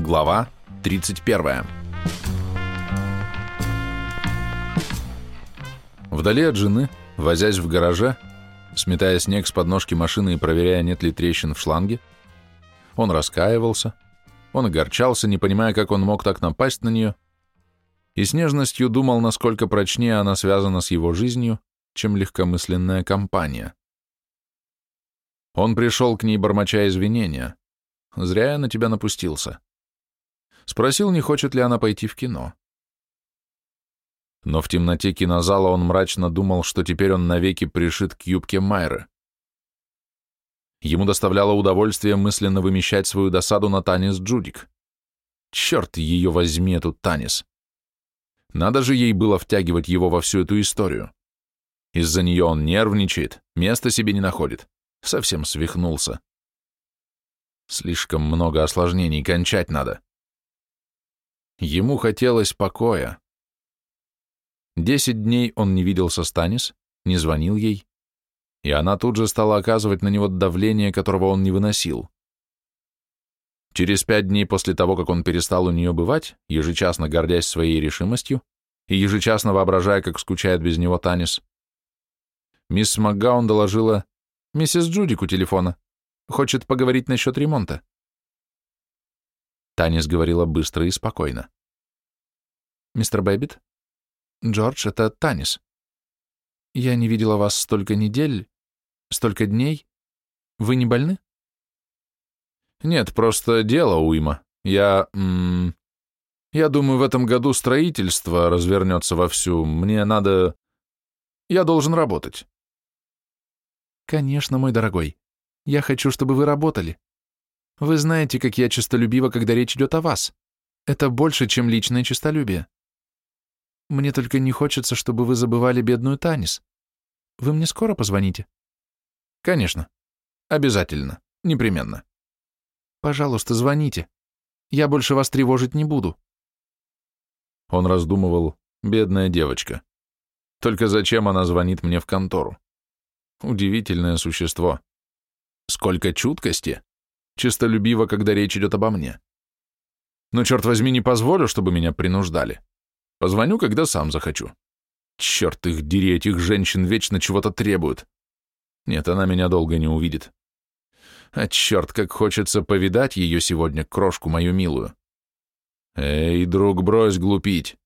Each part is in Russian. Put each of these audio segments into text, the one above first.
Глава 31. Вдали от жены, возясь в гараже, сметая снег с подножки машины и проверяя, нет ли трещин в шланге, он раскаивался, он огорчался, не понимая, как он мог так напасть на нее, и с нежностью думал, насколько прочнее она связана с его жизнью, чем легкомысленная компания. Он пришел к ней, бормоча извинения. Зря я на тебя напустился. Спросил, не хочет ли она пойти в кино. Но в темноте кинозала он мрачно думал, что теперь он навеки пришит к юбке Майры. Ему доставляло удовольствие мысленно вымещать свою досаду на Танис Джудик. Черт ее возьми, эту Танис. Надо же ей было втягивать его во всю эту историю. Из-за нее он нервничает, места себе не находит. Совсем свихнулся. Слишком много осложнений, кончать надо. Ему хотелось покоя. Десять дней он не виделся с Танис, не звонил ей, и она тут же стала оказывать на него давление, которого он не выносил. Через пять дней после того, как он перестал у нее бывать, ежечасно гордясь своей решимостью и ежечасно воображая, как скучает без него Танис, мисс МакГаун доложила, «Миссис Джудик у телефона. Хочет поговорить насчет ремонта». Танис говорила быстро и спокойно. «Мистер Бэббит? Джордж, это Танис. Я не видела вас столько недель, столько дней. Вы не больны?» «Нет, просто дел уйма. Я... М -м, я думаю, в этом году строительство развернется вовсю. Мне надо... Я должен работать». «Конечно, мой дорогой. Я хочу, чтобы вы работали. Вы знаете, как я честолюбива, когда речь идет о вас. Это больше, чем личное честолюбие. Мне только не хочется, чтобы вы забывали бедную Танис. Вы мне скоро позвоните?» «Конечно. Обязательно. Непременно». «Пожалуйста, звоните. Я больше вас тревожить не буду». Он раздумывал, бедная девочка. Только зачем она звонит мне в контору? Удивительное существо. Сколько чуткости. Чистолюбиво, когда речь идет обо мне. Но, черт возьми, не позволю, чтобы меня принуждали. Позвоню, когда сам захочу. Черт их дери, этих женщин вечно чего-то требуют. Нет, она меня долго не увидит. А черт, как хочется повидать ее сегодня, крошку мою милую. Эй, друг, брось глупить.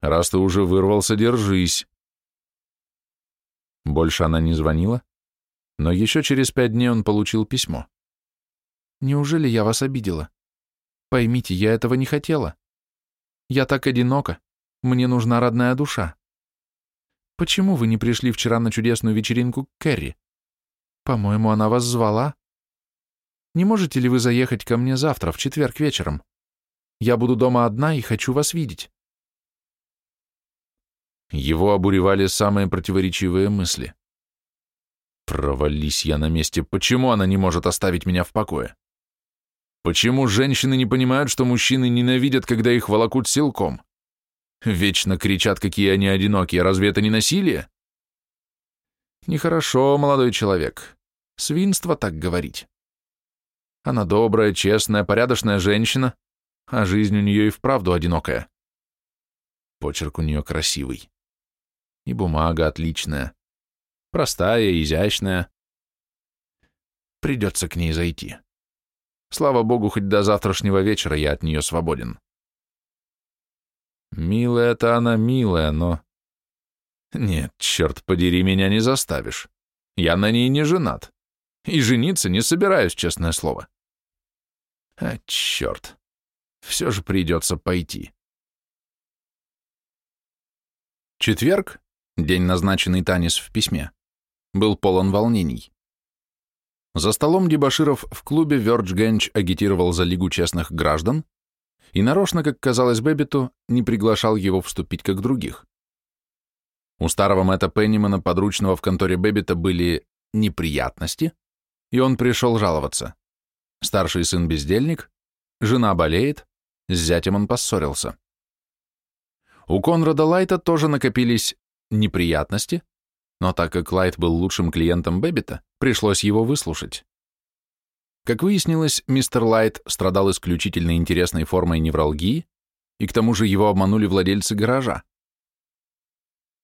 Раз ты уже вырвался, держись. Больше она не звонила, но еще через пять дней он получил письмо. «Неужели я вас обидела? Поймите, я этого не хотела. Я так одинока, мне нужна родная душа. Почему вы не пришли вчера на чудесную вечеринку к Кэрри? По-моему, она вас звала. Не можете ли вы заехать ко мне завтра, в четверг вечером? Я буду дома одна и хочу вас видеть». Его обуревали самые противоречивые мысли. Провались я на месте. Почему она не может оставить меня в покое? Почему женщины не понимают, что мужчины ненавидят, когда их волокут силком? Вечно кричат, какие они одинокие. Разве это не насилие? Нехорошо, молодой человек. Свинство так говорить. Она добрая, честная, порядочная женщина, а жизнь у нее и вправду одинокая. Почерк у нее красивый. И бумага отличная. Простая, изящная. Придется к ней зайти. Слава богу, хоть до завтрашнего вечера я от нее свободен. Милая-то она милая, но... Нет, черт подери, меня не заставишь. Я на ней не женат. И жениться не собираюсь, честное слово. А, черт. Все же придется пойти. Четверг, день, назначенный Танис в письме, был полон волнений. За столом дебаширов в клубе Вёрдж Генч агитировал за Лигу честных граждан и нарочно, как казалось Бэббиту, не приглашал его вступить как других. У старого Мэтта Пеннимана, подручного в конторе Бэббита, были неприятности, и он пришел жаловаться. Старший сын бездельник, жена болеет, с зятем он поссорился. У Конрада Лайта тоже накопились неприятности, но так как Лайт был лучшим клиентом Бэббита, пришлось его выслушать. Как выяснилось, мистер Лайт страдал исключительно интересной формой невралгии, и к тому же его обманули владельцы гаража.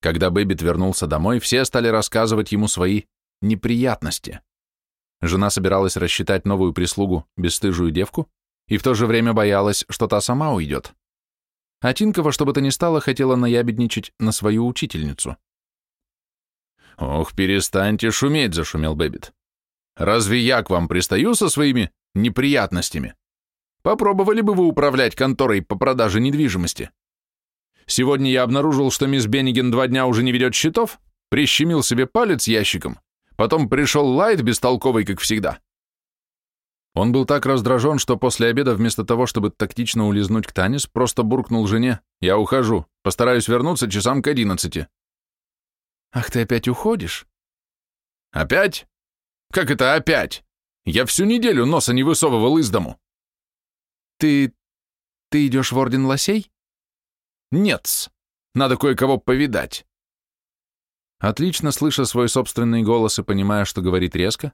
Когда Бэббит вернулся домой, все стали рассказывать ему свои неприятности. Жена собиралась рассчитать новую прислугу, бесстыжую девку, и в то же время боялась, что та сама уйдет. А Тинка во что бы то ни стало, хотела наябедничать на свою учительницу. «Ох, перестаньте шуметь», — зашумел Бэббит. «Разве я к вам пристаю со своими неприятностями? Попробовали бы вы управлять конторой по продаже недвижимости? Сегодня я обнаружил, что мисс Бенниген два дня уже не ведет счетов, прищемил себе палец ящиком, потом пришел Лайт бестолковый, как всегда». Он был так раздражен, что после обеда вместо того, чтобы тактично улизнуть к Танис, просто буркнул жене «Я ухожу, постараюсь вернуться часам к одиннадцати». «Ах, ты опять уходишь?» «Опять? Как это опять? Я всю неделю носа не высовывал из дому». «Ты... ты идешь в Орден Лосей?» «Нет, надо кое-кого повидать». Отлично слыша свой собственный голос и понимая, что говорит резко,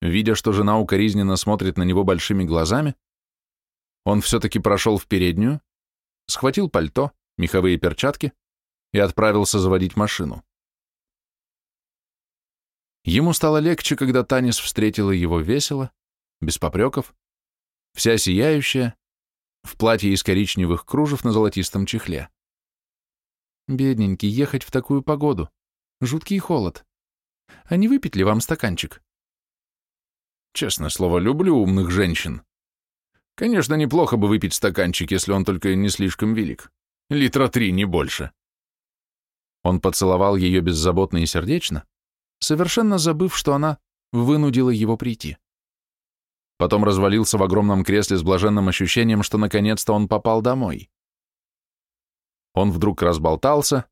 видя, что жена укоризненно смотрит на него большими глазами, он все-таки прошел в переднюю, схватил пальто, меховые перчатки и отправился заводить машину. Ему стало легче, когда Танис встретила его весело, без попреков, вся сияющая, в платье из коричневых кружев на золотистом чехле. Бедненький, ехать в такую погоду. Жуткий холод. А не выпить ли вам стаканчик? Честное слово, люблю умных женщин. Конечно, неплохо бы выпить стаканчик, если он только не слишком велик. Литра три, не больше. Он поцеловал ее беззаботно и сердечно, совершенно забыв, что она вынудила его прийти. Потом развалился в огромном кресле с блаженным ощущением, что наконец-то он попал домой. Он вдруг разболтался,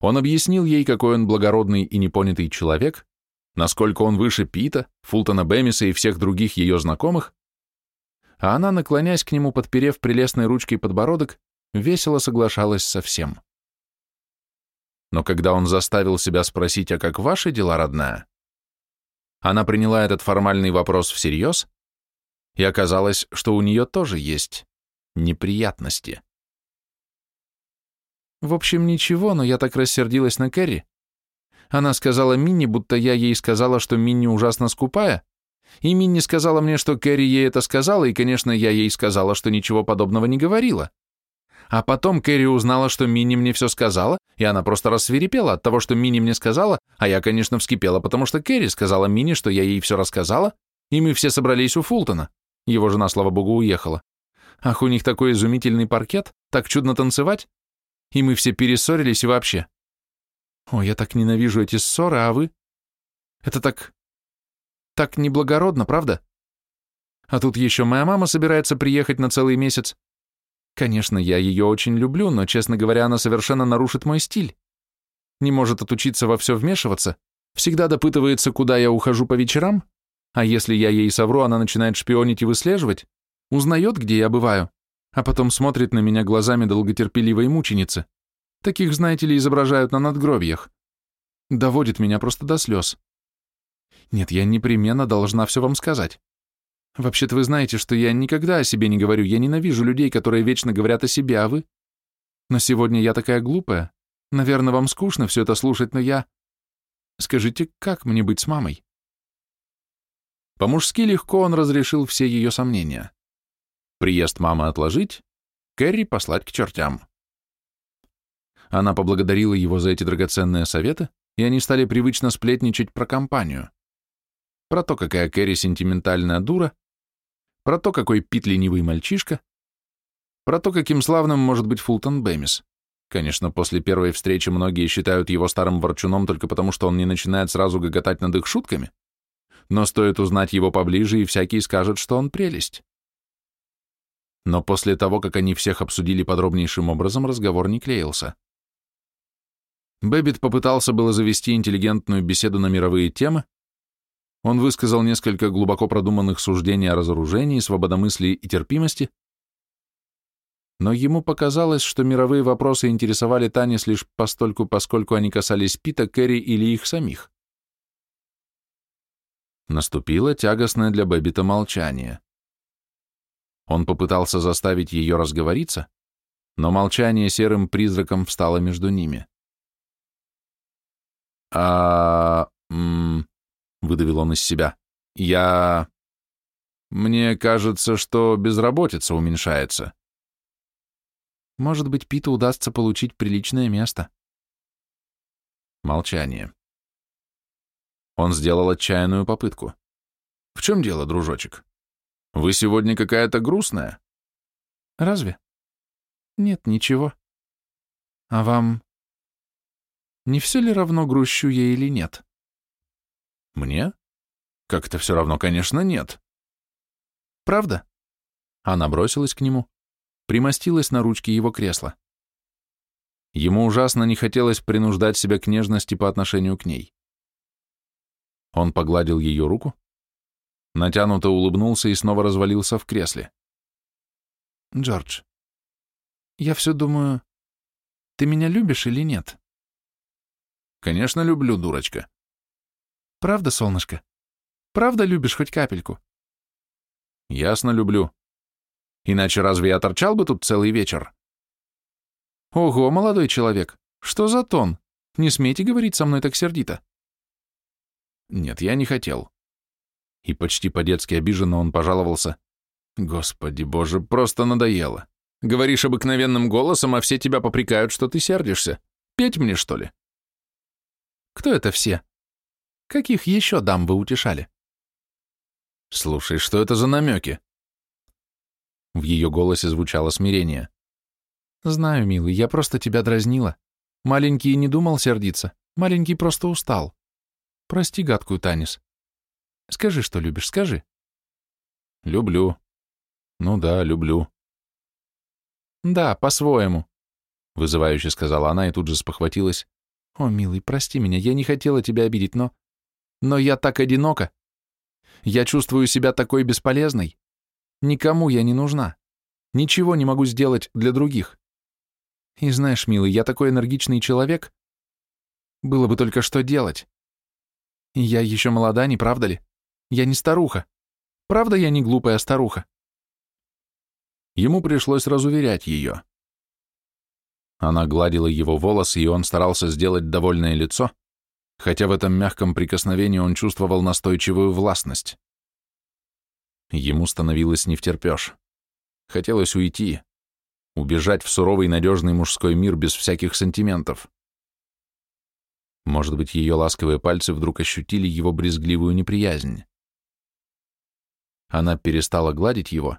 он объяснил ей, какой он благородный и непонятый человек, насколько он выше Пита, Фултона Бэмиса и всех других ее знакомых, а она, наклонясь к нему, подперев прелестной ручкой подбородок, весело соглашалась со всем. Но когда он заставил себя спросить, а как ваши дела, родная? Она приняла этот формальный вопрос всерьез, и оказалось, что у нее тоже есть неприятности. В общем, ничего, но я так рассердилась на Кэрри. Она сказала Минни, будто я ей сказала, что Минни ужасно скупая, и Минни сказала мне, что Кэрри ей это сказала, и, конечно, я ей сказала, что ничего подобного не говорила. А потом Кэрри узнала, что Минни мне все сказала, и она просто рассверепела от того, что Минни мне сказала, а я, конечно, вскипела, потому что Кэрри сказала Минни, что я ей все рассказала, и мы все собрались у Фултона. Его жена, слава богу, уехала. Ах, у них такой изумительный паркет, так чудно танцевать. И мы все перессорились и вообще. Ой, я так ненавижу эти ссоры, а вы? Это так... так неблагородно, правда? А тут еще моя мама собирается приехать на целый месяц, Конечно, я ее очень люблю, но, честно говоря, она совершенно нарушит мой стиль. Не может отучиться во все вмешиваться, всегда допытывается, куда я ухожу по вечерам, а если я ей совру, она начинает шпионить и выслеживать, узнает, где я бываю, а потом смотрит на меня глазами долготерпеливой мученицы. Таких, знаете ли, изображают на надгробиях. Доводит меня просто до слез. Нет, я непременно должна все вам сказать. Вообще-то вы знаете, что я никогда о себе не говорю. Я ненавижу людей, которые вечно говорят о себе, а вы? Но сегодня я такая глупая. Наверное, вам скучно все это слушать, но я... Скажите, как мне быть с мамой?» По-мужски легко он разрешил все ее сомнения. Приезд мамы отложить, Кэрри послать к чертям. Она поблагодарила его за эти драгоценные советы, и они стали привычно сплетничать про компанию. Про то, какая Кэрри сентиментальная дура, про то, какой Пит ленивый мальчишка, про то, каким славным может быть Фултон Бэмис. Конечно, после первой встречи многие считают его старым ворчуном только потому, что он не начинает сразу гоготать над их шутками, но стоит узнать его поближе, и всякий скажет, что он прелесть. Но после того, как они всех обсудили подробнейшим образом, разговор не клеился. Бэббит попытался было завести интеллигентную беседу на мировые темы, он высказал несколько глубоко продуманных суждений о разоружении, свободомыслии и терпимости, но ему показалось, что мировые вопросы интересовали Танис лишь постольку, поскольку они касались Пита, Кэрри или их самих. Наступило тягостное для Бэббита молчание. Он попытался заставить ее разговориться, но молчание серым призраком встало между ними. «А... М выдавил он из себя. «Я... Мне кажется, что безработица уменьшается». «Может быть, Питу удастся получить приличное место». Молчание. Он сделал отчаянную попытку. «В чем дело, дружочек? Вы сегодня какая-то грустная?» «Разве?» «Нет, ничего. А вам не все ли равно, грущу я или нет?» «Мне? Как это все равно, конечно, нет». «Правда?» Она бросилась к нему, примостилась на ручке его кресла. Ему ужасно не хотелось принуждать себя к нежности по отношению к ней. Он погладил ее руку, натянуто улыбнулся и снова развалился в кресле. «Джордж, я все думаю, ты меня любишь или нет?» «Конечно люблю, дурочка». «Правда, солнышко? Правда любишь хоть капельку?» «Ясно люблю. Иначе разве я торчал бы тут целый вечер?» «Ого, молодой человек, что за тон? Не смейте говорить со мной так сердито». Нет, я не хотел. И почти по-детски обиженно он пожаловался. Господи боже, просто надоело. Говоришь обыкновенным голосом, а все тебя попрекают, что ты сердишься. Петь мне, что ли? Кто это все? Каких еще дам вы утешали? Слушай, что это за намеки? В ее голосе звучало смирение. Знаю, милый, я просто тебя дразнила. Маленький не думал сердиться, маленький просто устал. Прости гадкую, Танис. Скажи, что любишь, скажи. Люблю. Ну да, люблю. Да, по-своему, вызывающе сказала она и тут же спохватилась. О, милый, прости меня, я не хотела тебя обидеть, но... Но я так одинока. Я чувствую себя такой бесполезной. Никому я не нужна. Ничего не могу сделать для других. И знаешь, милый, я такой энергичный человек. Было бы только что делать. Я еще молода, не правда ли? Я не старуха. Правда, я не глупая старуха? Ему пришлось разуверять ее. Она гладила его волосы, и он старался сделать довольное лицо, хотя в этом мягком прикосновении он чувствовал настойчивую властность. Ему становилось не втерпешь. Хотелось уйти, убежать в суровый надежный мужской мир без всяких сантиментов. Может быть, ее ласковые пальцы вдруг ощутили его брезгливую неприязнь. Она перестала гладить его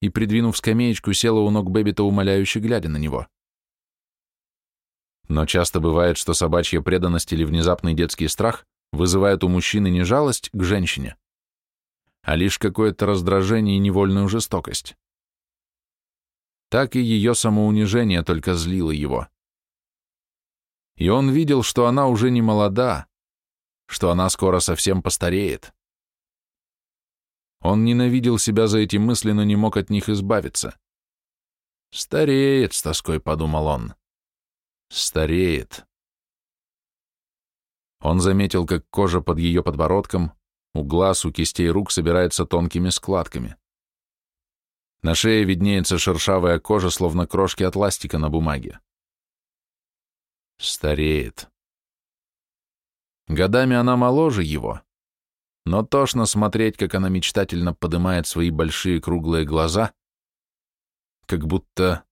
и, придвинув скамеечку, села у ног Бэббита, умоляюще глядя на него. Но часто бывает, что собачья преданность или внезапный детский страх вызывает у мужчины не жалость к женщине, а лишь какое-то раздражение и невольную жестокость. Так и ее самоунижение только злило его и он видел, что она уже не молода, что она скоро совсем постареет. Он ненавидел себя за эти мысли, но не мог от них избавиться. «Стареет», — с тоской подумал он. «Стареет». Он заметил, как кожа под ее подбородком, у глаз, у кистей рук собирается тонкими складками. На шее виднеется шершавая кожа, словно крошки от ластика на бумаге. Стареет. Годами она моложе его, но тошно смотреть, как она мечтательно поднимает свои большие круглые глаза, как будто,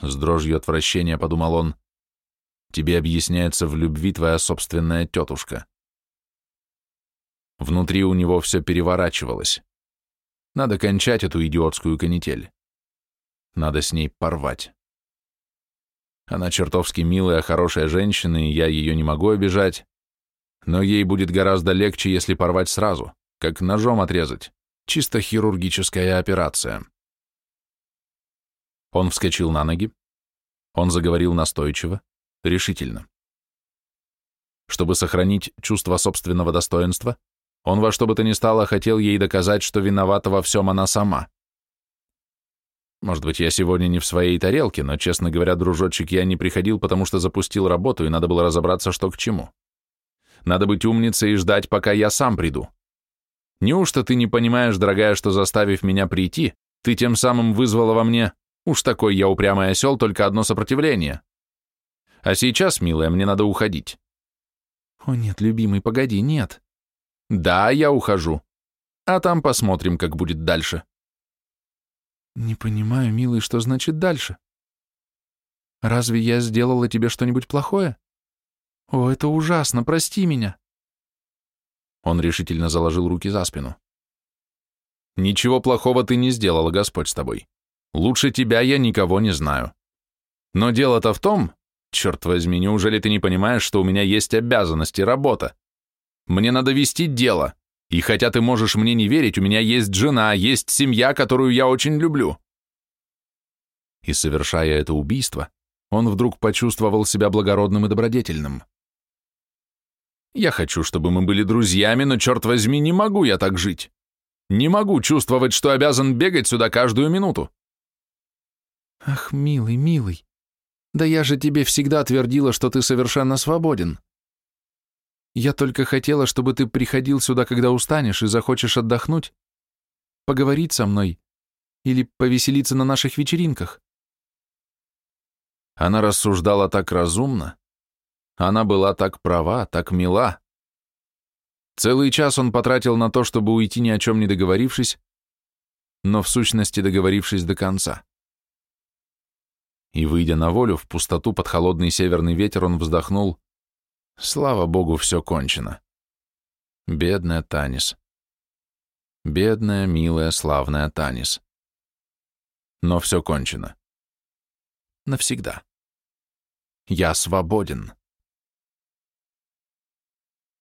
с дрожью отвращения подумал он, тебе объясняется в любви твоя собственная тетушка. Внутри у него все переворачивалось. Надо кончать эту идиотскую канитель. Надо с ней порвать. Она чертовски милая, хорошая женщина, и я ее не могу обижать. Но ей будет гораздо легче, если порвать сразу, как ножом отрезать. Чисто хирургическая операция. Он вскочил на ноги. Он заговорил настойчиво, решительно. Чтобы сохранить чувство собственного достоинства, он во что бы то ни стало хотел ей доказать, что виновата во всем она сама. Может быть, я сегодня не в своей тарелке, но, честно говоря, дружочек, я не приходил, потому что запустил работу, и надо было разобраться, что к чему. Надо быть умницей и ждать, пока я сам приду. Неужто ты не понимаешь, дорогая, что заставив меня прийти, ты тем самым вызвала во мне, уж такой я упрямый осел, только одно сопротивление? А сейчас, милая, мне надо уходить. О нет, любимый, погоди, нет. Да, я ухожу. А там посмотрим, как будет дальше. Не понимаю, милый, что значит дальше? Разве я сделала тебе что-нибудь плохое? О, это ужасно, прости меня. Он решительно заложил руки за спину. «Ничего плохого ты не сделала, Господь с тобой. Лучше тебя я никого не знаю. Но дело-то в том, черт возьми, неужели ты не понимаешь, что у меня есть обязанности, работа? Мне надо вести дело, и хотя ты можешь мне не верить, у меня есть жена, есть семья, которую я очень люблю». И совершая это убийство, он вдруг почувствовал себя благородным и добродетельным. Я хочу, чтобы мы были друзьями, но, черт возьми, не могу я так жить. Не могу чувствовать, что обязан бегать сюда каждую минуту. Ах, милый, милый, да я же тебе всегда твердила, что ты совершенно свободен. Я только хотела, чтобы ты приходил сюда, когда устанешь и захочешь отдохнуть, поговорить со мной или повеселиться на наших вечеринках. Она рассуждала так разумно, она была так права, так мила. Целый час он потратил на то, чтобы уйти ни о чем не договорившись, но в сущности договорившись до конца. И, выйдя на волю, в пустоту под холодный северный ветер, он вздохнул. Слава богу, все кончено. Бедная Танис. Бедная, милая, славная Танис. Но все кончено. Навсегда. Я свободен.